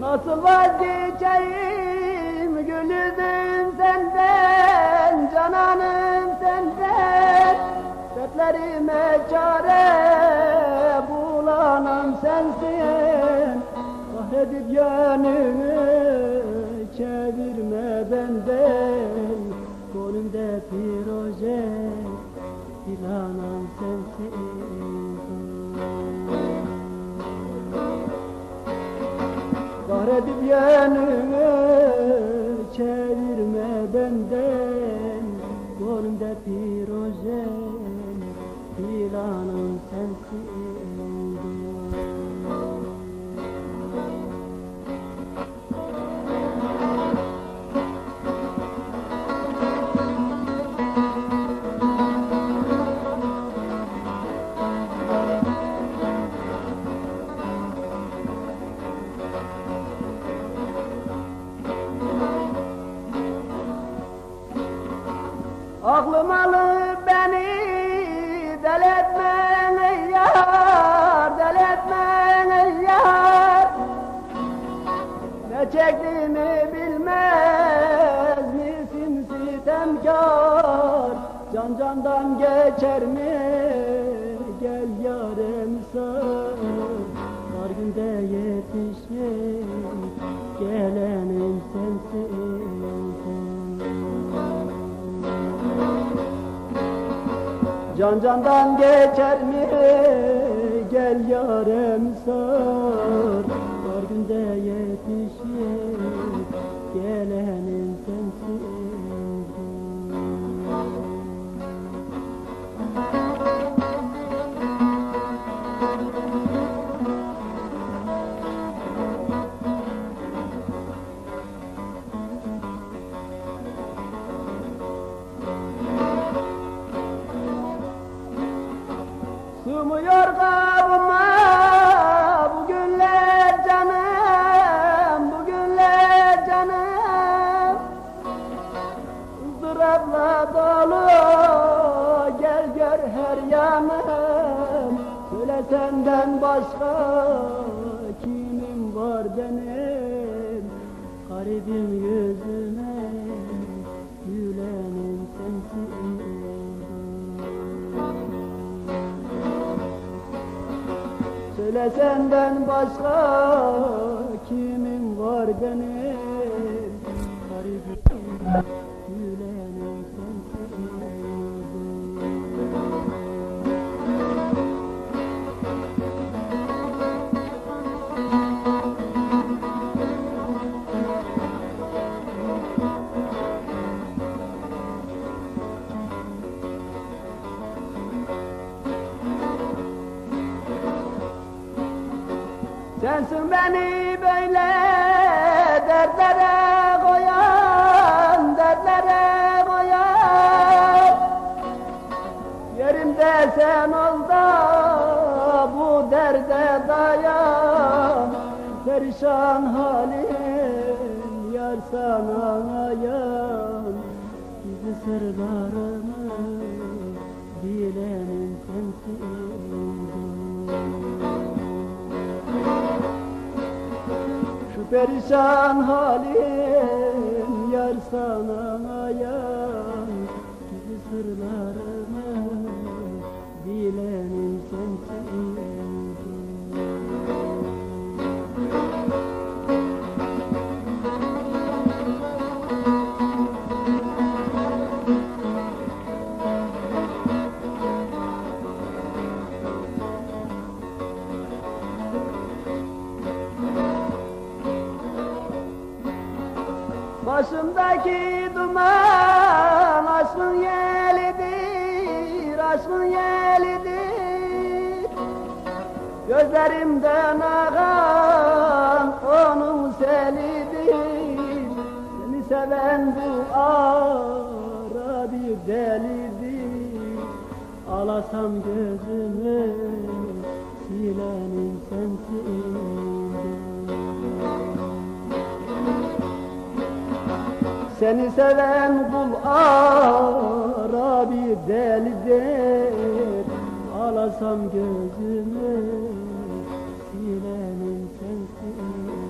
Nasıl vazgeçeyim gülüm senden Cananım senden? Dertlerime çare bulanam sensin. Kahredip yönümü çevirme benden. Kolümde proje planam sensin Kahredip yönümü çevirme Aklım alıp beni deletmen ey yar, deletmen ey yar. Ne çektiğimi bilmez misin sitemkar? Can candan geçer mi? Gel yarem sar Can candan geçer mi? Gel yarem sar Var günde yetişir. Gelenin Sığmıyor kabıma bugünler canım, bugünler canım. Izdırapla dolu gel gör her yanım Söyle senden başka kimim var benim? Garibim yüzüme Söyle senden başka kimim var benim Sensin beni böyle dertlere koyan, dertlere koyan. Yerimde sen ol da bu derde dayan. Perişan halim yar sana ayan Gizli sırlarımı bilenim sensin perişan halim yar sana ayan Başımdaki duman aşkın yelidir, aşkın yelidir. Gözlerimden akan onun selidir. Seni seven bu ara bir delidir. Alasam gözümü silenim sensin Seni seven kul ara bir delidir. Alasam gözümü silenim sensin